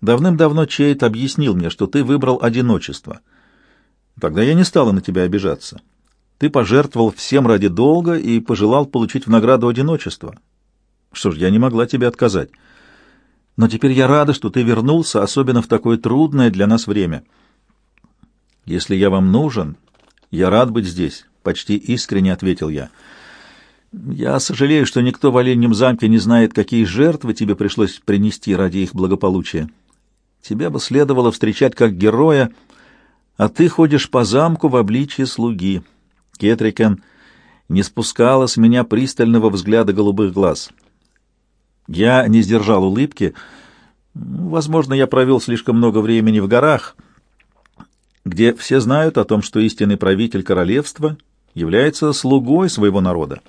Давным-давно Чейт объяснил мне, что ты выбрал одиночество. Тогда я не стала на тебя обижаться. Ты пожертвовал всем ради долга и пожелал получить в награду одиночество. Что ж, я не могла тебе отказать. Но теперь я рада, что ты вернулся, особенно в такое трудное для нас время. Если я вам нужен, я рад быть здесь, — почти искренне ответил я. Я сожалею, что никто в Оленьем замке не знает, какие жертвы тебе пришлось принести ради их благополучия. Тебя бы следовало встречать как героя, а ты ходишь по замку в обличье слуги. Кетрикен не спускала с меня пристального взгляда голубых глаз. Я не сдержал улыбки. Возможно, я провел слишком много времени в горах, где все знают о том, что истинный правитель королевства является слугой своего народа.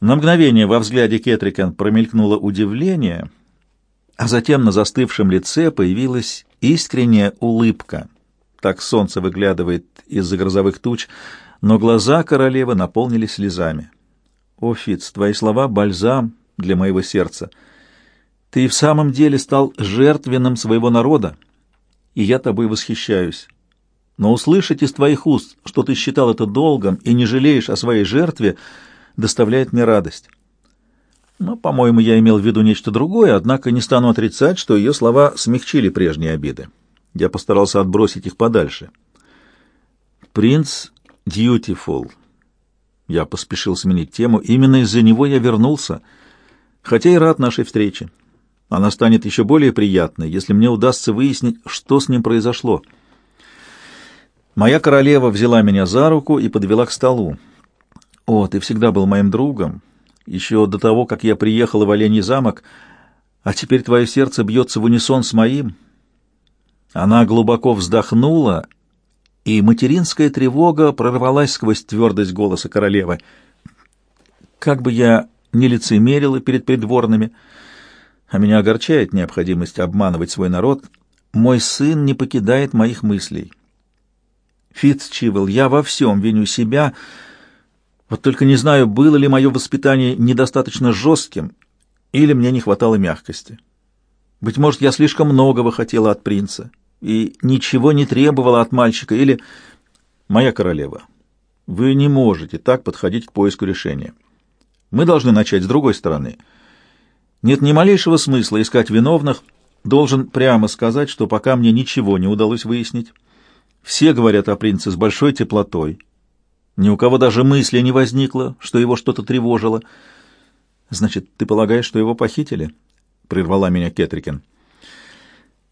На мгновение во взгляде Кетрикен промелькнуло удивление, а затем на застывшем лице появилась искренняя улыбка. Так солнце выглядывает из-за грозовых туч, но глаза королевы наполнились слезами. «О, Фиц, твои слова — бальзам для моего сердца. Ты в самом деле стал жертвенным своего народа, и я тобой восхищаюсь. Но услышать из твоих уст, что ты считал это долгом и не жалеешь о своей жертве — доставляет мне радость. Но, по-моему, я имел в виду нечто другое, однако не стану отрицать, что ее слова смягчили прежние обиды. Я постарался отбросить их подальше. «Принц Дьютифул». Я поспешил сменить тему. Именно из-за него я вернулся, хотя и рад нашей встрече. Она станет еще более приятной, если мне удастся выяснить, что с ним произошло. Моя королева взяла меня за руку и подвела к столу. «О, ты всегда был моим другом, еще до того, как я приехала в Олений замок, а теперь твое сердце бьется в унисон с моим». Она глубоко вздохнула, и материнская тревога прорвалась сквозь твердость голоса королевы. «Как бы я ни лицемерила перед придворными, а меня огорчает необходимость обманывать свой народ, мой сын не покидает моих мыслей. Фитцчивелл, я во всем виню себя, — вот только не знаю, было ли мое воспитание недостаточно жестким, или мне не хватало мягкости. Быть может, я слишком многого хотела от принца и ничего не требовала от мальчика, или... Моя королева, вы не можете так подходить к поиску решения. Мы должны начать с другой стороны. Нет ни малейшего смысла искать виновных. Должен прямо сказать, что пока мне ничего не удалось выяснить. Все говорят о принце с большой теплотой, ни у кого даже мысли не возникло, что его что-то тревожило. Значит, ты полагаешь, что его похитили? прервала меня Кетрикен.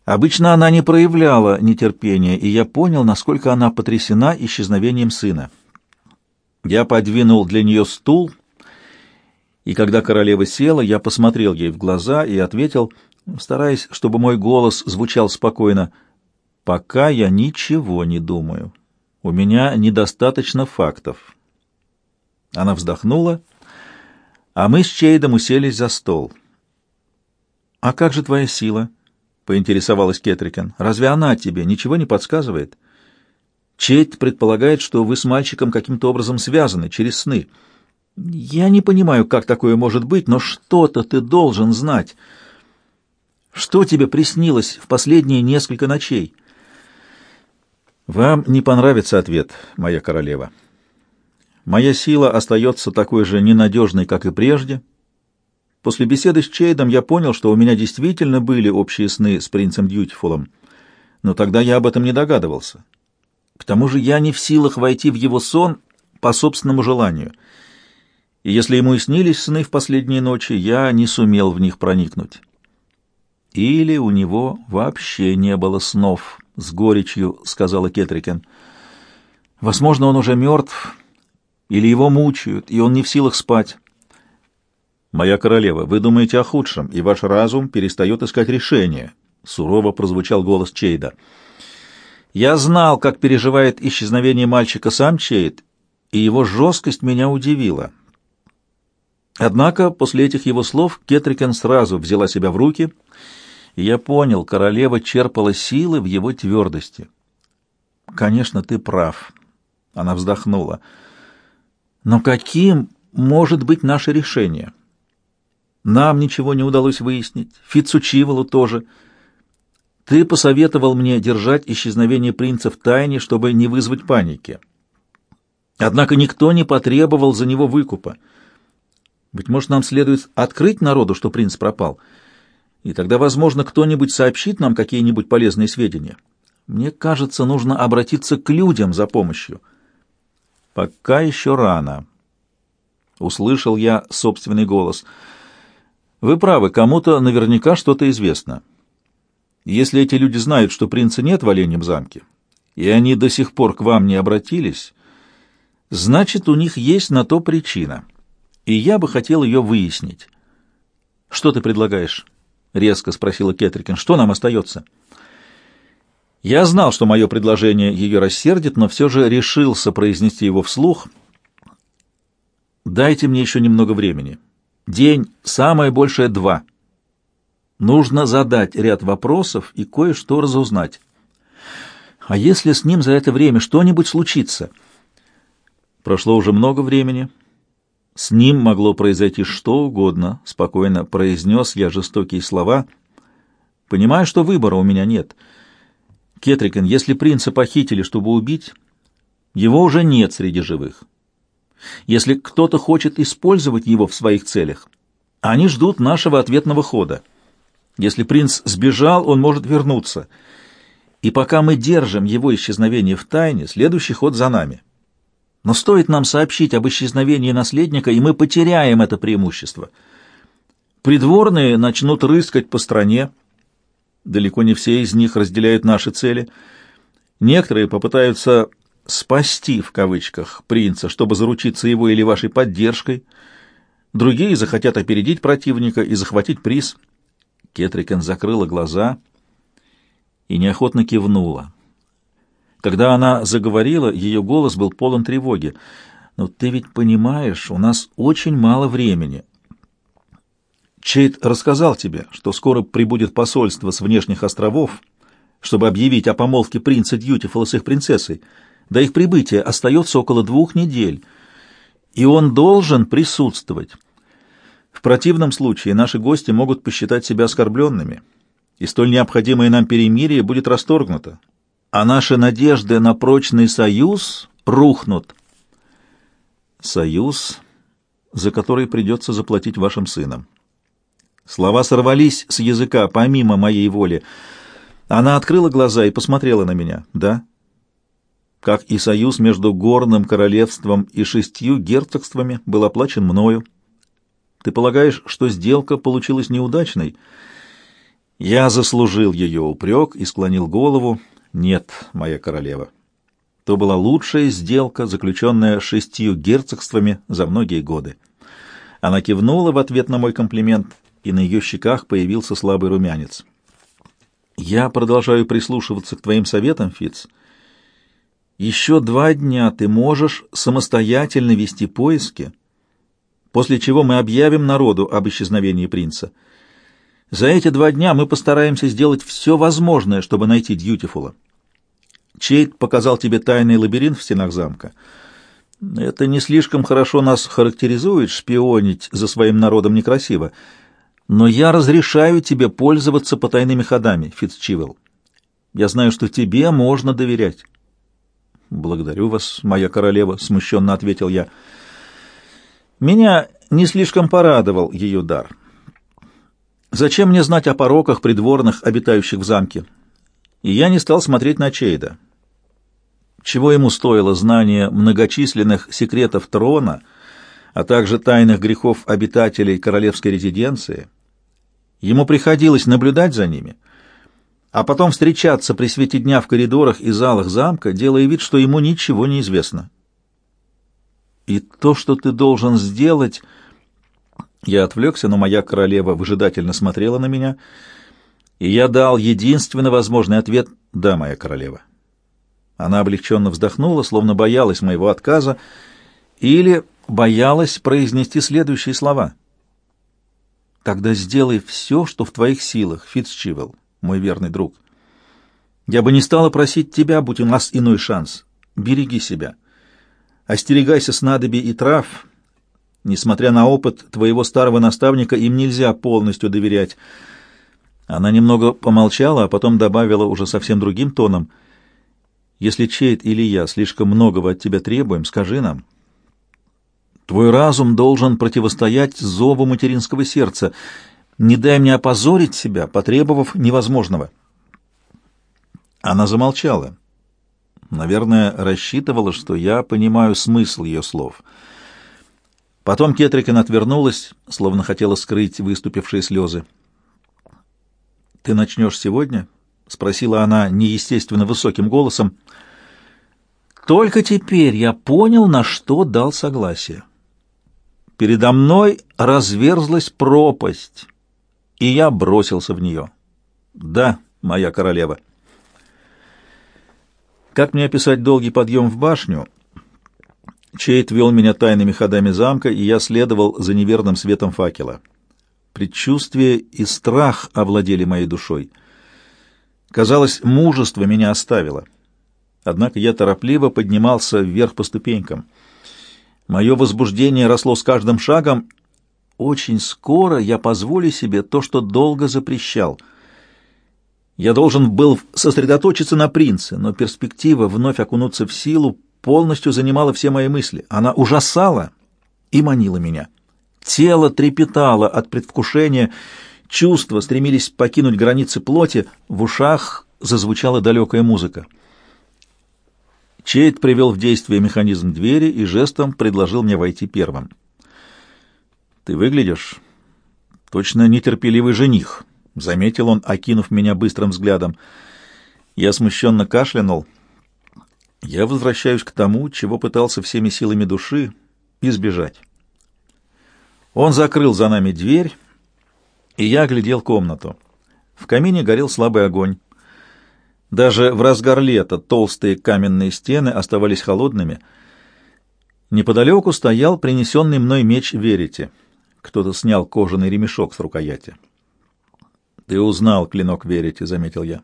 Обычно она не проявляла нетерпения, и я понял, насколько она потрясена исчезновением сына. Я подвинул для нее стул, и когда королева села, я посмотрел ей в глаза и ответил, стараясь, чтобы мой голос звучал спокойно, «Пока я ничего не думаю». У меня недостаточно фактов. Она вздохнула, а мы с Чейдом уселись за стол. «А как же твоя сила?» — поинтересовалась Кетрикен. «Разве она тебе ничего не подсказывает?» Чейд предполагает, что вы с мальчиком каким-то образом связаны через сны. Я не понимаю, как такое может быть, но что-то ты должен знать. Что тебе приснилось в последние несколько ночей?» Вам не понравится ответ, моя королева. Моя сила остается такой же ненадежной, как и прежде. После беседы с Чейдом я понял, что у меня действительно были общие сны с принцем Дьютифулом, но тогда я об этом не догадывался. К тому же я не в силах войти в его сон по собственному желанию. И если ему и снились сны в последние ночи, я не сумел в них проникнуть. Или у него вообще не было снов, — с горечью сказала Кетрикен. Возможно, он уже мертв, или его мучают, и он не в силах спать. «Моя королева, вы думаете о худшем, и ваш разум перестает искать решение», — сурово прозвучал голос Чейда. «Я знал, как переживает исчезновение мальчика сам Чейд, и его жесткость меня удивила. Однако после этих его слов Кетрикен сразу взяла себя в руки — и я понял, королева черпала силы в его твердости. «Конечно, ты прав», — она вздохнула. «Но каким может быть наше решение? Нам ничего не удалось выяснить, Фицучивалу тоже. Ты посоветовал мне держать исчезновение принца в тайне, чтобы не вызвать паники. Однако никто не потребовал за него выкупа. Быть может, нам следует открыть народу, что принц пропал, и тогда, возможно, кто-нибудь сообщит нам какие-нибудь полезные сведения. Мне кажется, нужно обратиться к людям за помощью. Пока еще рано. Услышал я собственный голос. Вы правы, кому-то наверняка что-то известно. Если эти люди знают, что принца нет в Оленьем замке, и они до сих пор к вам не обратились, значит, у них есть на то причина, и я бы хотел ее выяснить. Что ты предлагаешь? — резко спросила Кетрикин. — Что нам остается? — я знал, что мое предложение ее рассердит, но все же решился произнести его вслух. «Дайте мне еще немного времени. День, самое большее два. Нужно задать ряд вопросов и кое-что разузнать. А если с ним за это время что-нибудь случится?» Прошло уже много времени. С ним могло произойти что угодно, спокойно произнес я жестокие слова. Понимаю, что выбора у меня нет — Кетрикен, если принца похитили, чтобы убить, его уже нет среди живых. Если кто-то хочет использовать его в своих целях, они ждут нашего ответного хода. Если принц сбежал, он может вернуться. И пока мы держим его исчезновение в тайне, следующий ход за нами. Но стоит нам сообщить об исчезновении наследника, и мы потеряем это преимущество. Придворные начнут рыскать по стране, Далеко не все из них разделяют наши цели. Некоторые попытаются «спасти» в кавычках принца, чтобы заручиться его или вашей поддержкой. Другие захотят опередить противника и захватить приз. Кетрикен закрыла глаза и неохотно кивнула. Когда она заговорила, ее голос был полон тревоги. «Но ты ведь понимаешь, у нас очень мало времени. Чейд рассказал тебе, что скоро прибудет посольство с внешних островов, чтобы объявить о помолвке принца Дьютифула с их принцессой. До их прибытия остается около двух недель, и он должен присутствовать. В противном случае наши гости могут посчитать себя оскорбленными, и столь необходимое нам перемирие будет расторгнуто, а наши надежды на прочный союз рухнут. Союз, за который придется заплатить вашим сынам. Слова сорвались с языка помимо моей воли. Она открыла глаза и посмотрела на меня. Да? Как и союз между горным королевством и шестью герцогствами был оплачен мною. Ты полагаешь, что сделка получилась неудачной? Я заслужил ее упрек и склонил голову. Нет, моя королева. То была лучшая сделка, заключенная шестью герцогствами за многие годы. Она кивнула в ответ на мой комплимент и на ее щеках появился слабый румянец. «Я продолжаю прислушиваться к твоим советам, Фиц. Еще два дня ты можешь самостоятельно вести поиски, после чего мы объявим народу об исчезновении принца. За эти два дня мы постараемся сделать все возможное, чтобы найти Дьютифула. Чейд показал тебе тайный лабиринт в стенах замка. Это не слишком хорошо нас характеризует, шпионить за своим народом некрасиво» но я разрешаю тебе пользоваться потайными ходами, Фицчивелл. Я знаю, что тебе можно доверять. Благодарю вас, моя королева, смущенно ответил я. Меня не слишком порадовал ее дар. Зачем мне знать о пороках придворных, обитающих в замке? И я не стал смотреть на Чейда. Чего ему стоило знание многочисленных секретов трона, а также тайных грехов обитателей королевской резиденции — Ему приходилось наблюдать за ними, а потом встречаться при свете дня в коридорах и залах замка, делая вид, что ему ничего не известно. И то, что ты должен сделать... Я отвлекся, но моя королева выжидательно смотрела на меня, и я дал единственно возможный ответ «Да, моя королева». Она облегченно вздохнула, словно боялась моего отказа, или боялась произнести следующие слова — Тогда сделай все, что в твоих силах, Фитцчивелл, мой верный друг. Я бы не стала просить тебя, будь у нас иной шанс. Береги себя. Остерегайся снадобий и трав. Несмотря на опыт твоего старого наставника, им нельзя полностью доверять. Она немного помолчала, а потом добавила уже совсем другим тоном. «Если Чейд или я слишком многого от тебя требуем, скажи нам. Твой разум должен противостоять зову материнского сердца. Не дай мне опозорить себя, потребовав невозможного». Она замолчала. Наверное, рассчитывала, что я понимаю смысл ее слов. Потом Кетрикин отвернулась, словно хотела скрыть выступившие слезы. «Ты начнешь сегодня?» — спросила она неестественно высоким голосом. Только теперь я понял, на что дал согласие. Передо мной разверзлась пропасть, и я бросился в нее. «Да, моя королева». Как мне описать долгий подъем в башню? Чейт вел меня тайными ходами замка, и я следовал за неверным светом факела. Предчувствие и страх овладели моей душой. Казалось, мужество меня оставило. Однако я торопливо поднимался вверх по ступенькам. Мое возбуждение росло с каждым шагом. Очень скоро я позволю себе то, что долго запрещал. Я должен был сосредоточиться на принце, но перспектива вновь окунуться в силу полностью занимала все мои мысли. Она ужасала и манила меня. Тело трепетало от предвкушения, чувства стремились покинуть границы плоти, в ушах зазвучала далекая музыка. Чейд привел в действие механизм двери и жестом предложил мне войти первым. «Ты выглядишь точно нетерпеливый жених», — заметил он, окинув меня быстрым взглядом. Я смущенно кашлянул. «Я возвращаюсь к тому, чего пытался всеми силами души избежать». Он закрыл за нами дверь, и я оглядел комнату. В камине горел слабый огонь. Даже в разгар лета толстые каменные стены оставались холодными. Неподалеку стоял принесенный мной меч Верите. Кто-то снял кожаный ремешок с рукояти. «Ты узнал клинок Верите», — заметил я.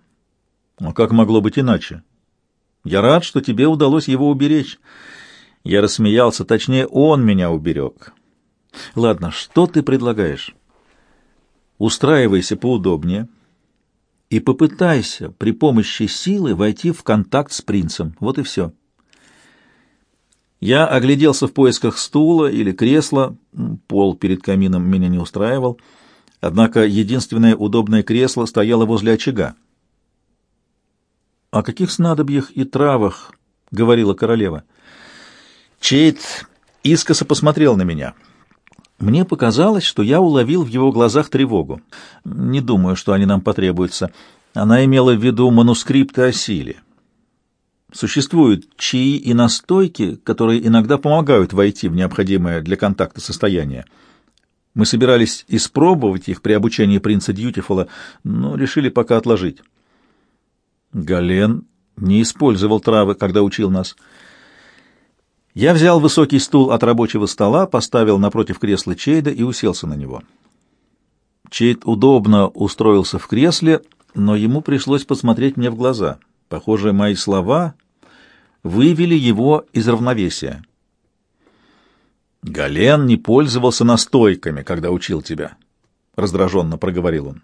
«А как могло быть иначе? Я рад, что тебе удалось его уберечь». Я рассмеялся, точнее, он меня уберег. Ладно, что ты предлагаешь? Устраивайся поудобнее и попытайся при помощи силы войти в контакт с принцем. Вот и все. Я огляделся в поисках стула или кресла. Пол перед камином меня не устраивал. Однако единственное удобное кресло стояло возле очага. «О каких снадобьях и травах?» — говорила королева. Чейт искоса посмотрел на меня — мне показалось, что я уловил в его глазах тревогу. Не думаю, что они нам потребуются. Она имела в виду манускрипты о силе. Существуют чаи и настойки, которые иногда помогают войти в необходимое для контакта состояние. Мы собирались испробовать их при обучении принца Дьютифула, но решили пока отложить. Гален не использовал травы, когда учил нас — я взял высокий стул от рабочего стола, поставил напротив кресла Чейда и уселся на него. Чейд удобно устроился в кресле, но ему пришлось посмотреть мне в глаза. Похоже, мои слова вывели его из равновесия. «Гален не пользовался настойками, когда учил тебя», — раздраженно проговорил он.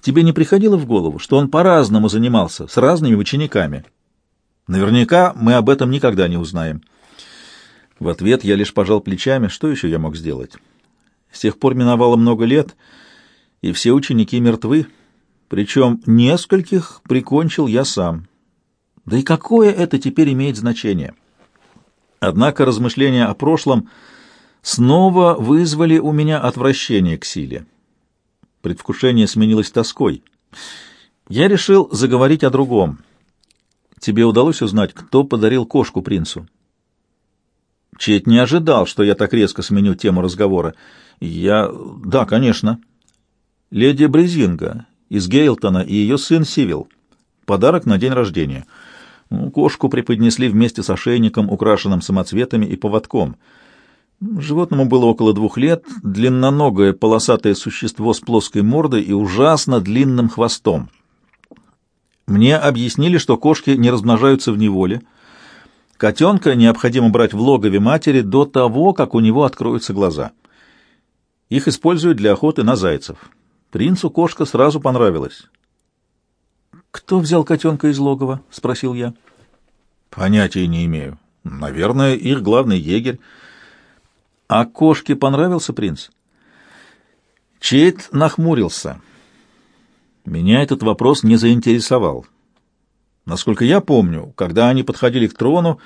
«Тебе не приходило в голову, что он по-разному занимался, с разными учениками? Наверняка мы об этом никогда не узнаем». В ответ я лишь пожал плечами. Что еще я мог сделать? С тех пор миновало много лет, и все ученики мертвы. Причем нескольких прикончил я сам. Да и какое это теперь имеет значение? Однако размышления о прошлом снова вызвали у меня отвращение к силе. Предвкушение сменилось тоской. Я решил заговорить о другом. Тебе удалось узнать, кто подарил кошку принцу? Чет не ожидал, что я так резко сменю тему разговора. Я... Да, конечно. Леди Брезинга из Гейлтона и ее сын Сивил. Подарок на день рождения. Ну, кошку преподнесли вместе с ошейником, украшенным самоцветами и поводком. Животному было около двух лет, длинноногое полосатое существо с плоской мордой и ужасно длинным хвостом. Мне объяснили, что кошки не размножаются в неволе, Котенка необходимо брать в логове матери до того, как у него откроются глаза. Их используют для охоты на зайцев. Принцу кошка сразу понравилась. «Кто взял котенка из логова?» — спросил я. «Понятия не имею. Наверное, их главный егерь». «А кошке понравился принц?» Чейт нахмурился. Меня этот вопрос не заинтересовал. Насколько я помню, когда они подходили к трону,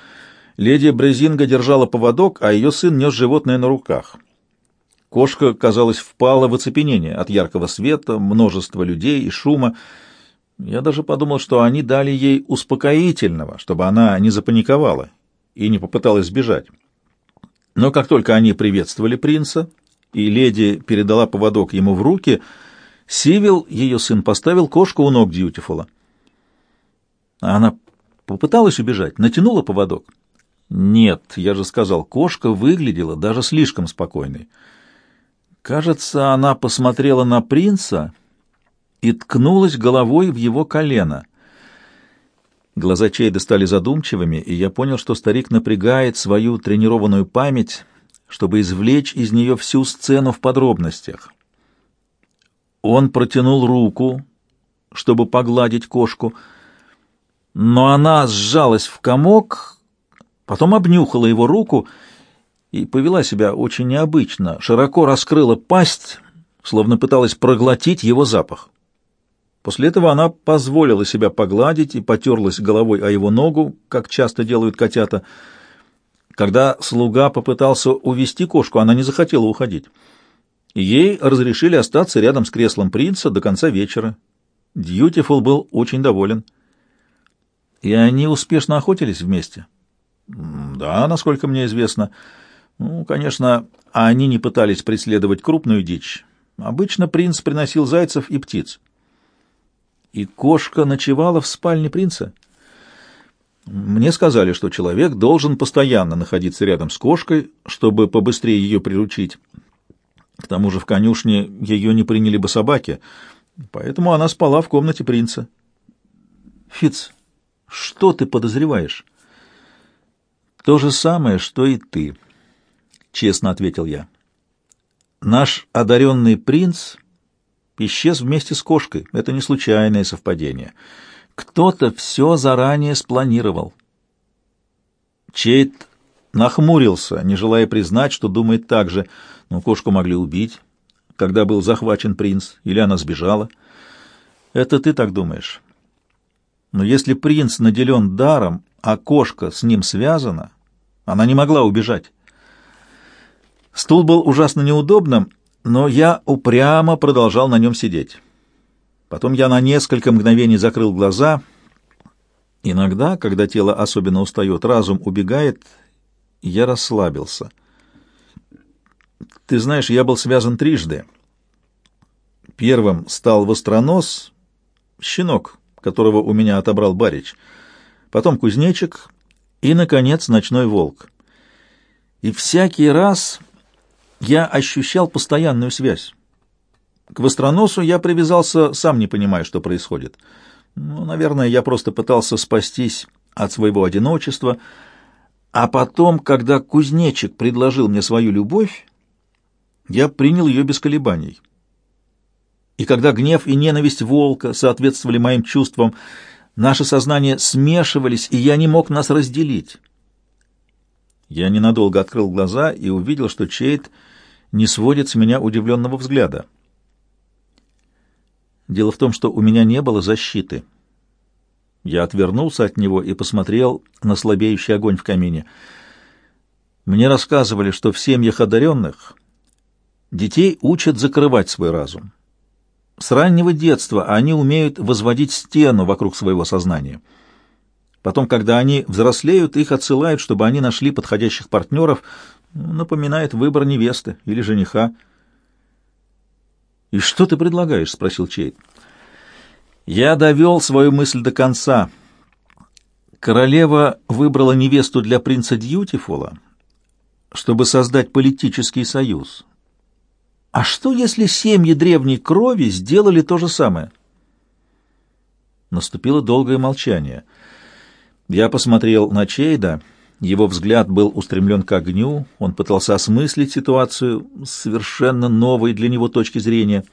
леди Брезинга держала поводок, а ее сын нес животное на руках. Кошка, казалось, впала в оцепенение от яркого света, множества людей и шума. Я даже подумал, что они дали ей успокоительного, чтобы она не запаниковала и не попыталась сбежать. Но как только они приветствовали принца, и леди передала поводок ему в руки, Сивил, ее сын, поставил кошку у ног Дьютифула. Она попыталась убежать, натянула поводок. Нет, я же сказал, кошка выглядела даже слишком спокойной. Кажется, она посмотрела на принца и ткнулась головой в его колено. Глаза Чейда стали задумчивыми, и я понял, что старик напрягает свою тренированную память, чтобы извлечь из нее всю сцену в подробностях. Он протянул руку, чтобы погладить кошку, но она сжалась в комок, потом обнюхала его руку и повела себя очень необычно, широко раскрыла пасть, словно пыталась проглотить его запах. После этого она позволила себя погладить и потерлась головой о его ногу, как часто делают котята. Когда слуга попытался увести кошку, она не захотела уходить. Ей разрешили остаться рядом с креслом принца до конца вечера. Дьютифул был очень доволен. И они успешно охотились вместе? Да, насколько мне известно. Ну, конечно, они не пытались преследовать крупную дичь. Обычно принц приносил зайцев и птиц. И кошка ночевала в спальне принца? Мне сказали, что человек должен постоянно находиться рядом с кошкой, чтобы побыстрее ее приручить. К тому же в конюшне ее не приняли бы собаки, поэтому она спала в комнате принца. Фиц, что ты подозреваешь? То же самое, что и ты, честно ответил я. Наш одаренный принц исчез вместе с кошкой. Это не случайное совпадение. Кто-то все заранее спланировал. Чейт нахмурился, не желая признать, что думает так же. Но кошку могли убить, когда был захвачен принц, или она сбежала. Это ты так думаешь. Но если принц наделен даром, а кошка с ним связана, она не могла убежать. Стул был ужасно неудобным, но я упрямо продолжал на нем сидеть. Потом я на несколько мгновений закрыл глаза. Иногда, когда тело особенно устает, разум убегает, я расслабился. Ты знаешь, я был связан трижды. Первым стал востронос, щенок, которого у меня отобрал барич, потом кузнечик и, наконец, ночной волк. И всякий раз я ощущал постоянную связь. К востроносу я привязался, сам не понимая, что происходит. Ну, наверное, я просто пытался спастись от своего одиночества, а потом, когда кузнечик предложил мне свою любовь, я принял ее без колебаний. И когда гнев и ненависть волка соответствовали моим чувствам, наши сознания смешивались, и я не мог нас разделить. Я ненадолго открыл глаза и увидел, что Чейт не сводит с меня удивленного взгляда. Дело в том, что у меня не было защиты. Я отвернулся от него и посмотрел на слабеющий огонь в камине. Мне рассказывали, что в семьях одаренных Детей учат закрывать свой разум. С раннего детства они умеют возводить стену вокруг своего сознания. Потом, когда они взрослеют, их отсылают, чтобы они нашли подходящих партнеров, напоминает выбор невесты или жениха. «И что ты предлагаешь?» — спросил Чейд. «Я довел свою мысль до конца. Королева выбрала невесту для принца Дьютифула, чтобы создать политический союз, а что, если семьи древней крови сделали то же самое? Наступило долгое молчание. Я посмотрел на Чейда. Его взгляд был устремлен к огню. Он пытался осмыслить ситуацию с совершенно новой для него точки зрения.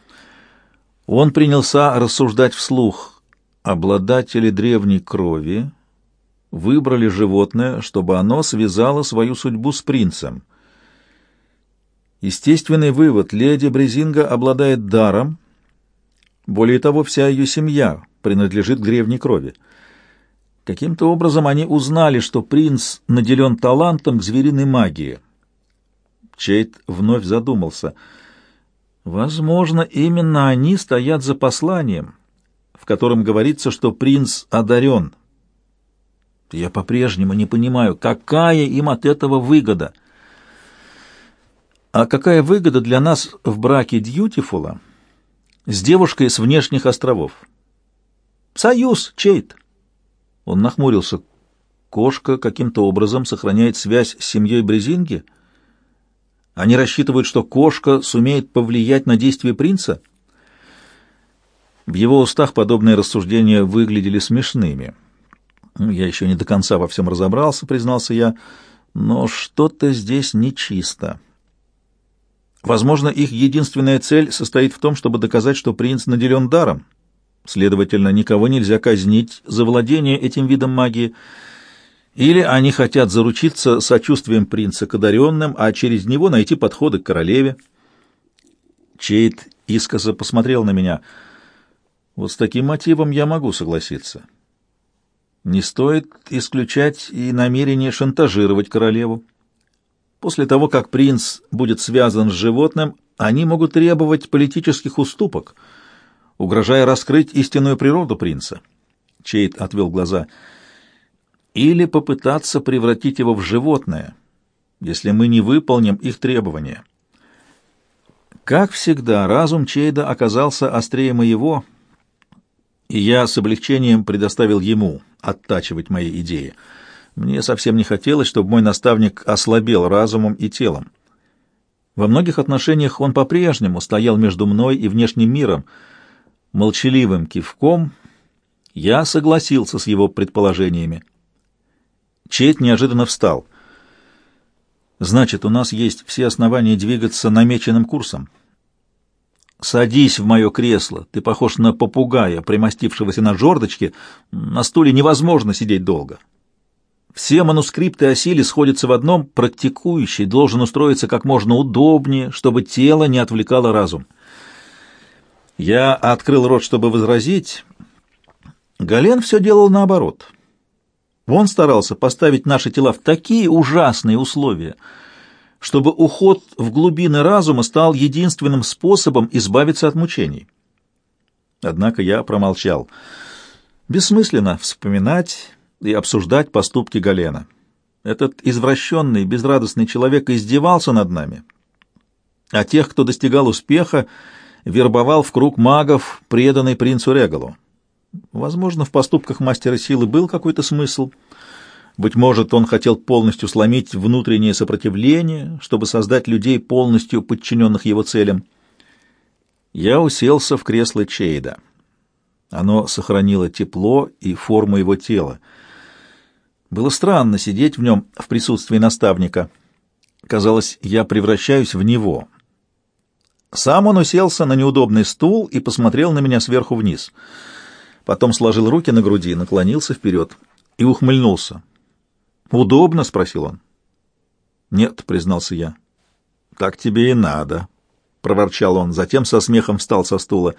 Он принялся рассуждать вслух. Обладатели древней крови выбрали животное, чтобы оно связало свою судьбу с принцем. Естественный вывод — леди Брезинга обладает даром. Более того, вся ее семья принадлежит древней крови. Каким-то образом они узнали, что принц наделен талантом к звериной магии. Чейт вновь задумался. Возможно, именно они стоят за посланием, в котором говорится, что принц одарен. Я по-прежнему не понимаю, какая им от этого выгода. А какая выгода для нас в браке Дьютифула с девушкой с внешних островов? Союз, Чейт. Он нахмурился. Кошка каким-то образом сохраняет связь с семьей Брезинги? Они рассчитывают, что кошка сумеет повлиять на действия принца? В его устах подобные рассуждения выглядели смешными. Я еще не до конца во всем разобрался, признался я, но что-то здесь нечисто. Возможно, их единственная цель состоит в том, чтобы доказать, что принц наделен даром. Следовательно, никого нельзя казнить за владение этим видом магии. Или они хотят заручиться сочувствием принца к одаренным, а через него найти подходы к королеве. Чейд искоса посмотрел на меня. Вот с таким мотивом я могу согласиться. Не стоит исключать и намерение шантажировать королеву. После того, как принц будет связан с животным, они могут требовать политических уступок — угрожая раскрыть истинную природу принца. Чейд отвел глаза. Или попытаться превратить его в животное, если мы не выполним их требования. Как всегда, разум Чейда оказался острее моего, и я с облегчением предоставил ему оттачивать мои идеи. Мне совсем не хотелось, чтобы мой наставник ослабел разумом и телом. Во многих отношениях он по-прежнему стоял между мной и внешним миром — Молчаливым кивком я согласился с его предположениями. Чейт неожиданно встал. «Значит, у нас есть все основания двигаться намеченным курсом. Садись в мое кресло. Ты похож на попугая, примостившегося на жердочке. На стуле невозможно сидеть долго. Все манускрипты о силе сходятся в одном. Практикующий должен устроиться как можно удобнее, чтобы тело не отвлекало разум». Я открыл рот, чтобы возразить. Гален все делал наоборот. Он старался поставить наши тела в такие ужасные условия, чтобы уход в глубины разума стал единственным способом избавиться от мучений. Однако я промолчал. Бессмысленно вспоминать и обсуждать поступки Галена. Этот извращенный, безрадостный человек издевался над нами, а тех, кто достигал успеха, вербовал в круг магов, преданный принцу Регалу. Возможно, в поступках мастера силы был какой-то смысл. Быть может, он хотел полностью сломить внутреннее сопротивление, чтобы создать людей, полностью подчиненных его целям. Я уселся в кресло Чейда. Оно сохранило тепло и форму его тела. Было странно сидеть в нем в присутствии наставника. Казалось, я превращаюсь в него, сам он уселся на неудобный стул и посмотрел на меня сверху вниз. Потом сложил руки на груди, наклонился вперед и ухмыльнулся. «Удобно?» — спросил он. «Нет», — признался я. «Так тебе и надо», — проворчал он. Затем со смехом встал со стула.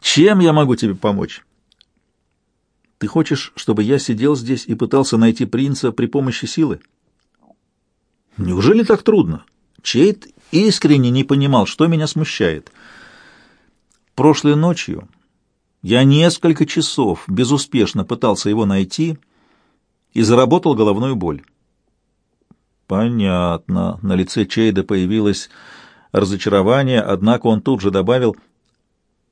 «Чем я могу тебе помочь?» «Ты хочешь, чтобы я сидел здесь и пытался найти принца при помощи силы?» «Неужели так трудно? Чейт искренне не понимал, что меня смущает. Прошлой ночью я несколько часов безуспешно пытался его найти и заработал головную боль. Понятно. На лице Чейда появилось разочарование, однако он тут же добавил,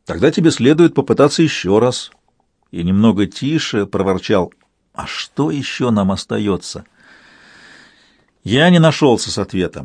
«Тогда тебе следует попытаться еще раз». И немного тише проворчал, «А что еще нам остается?» Я не нашелся с ответом.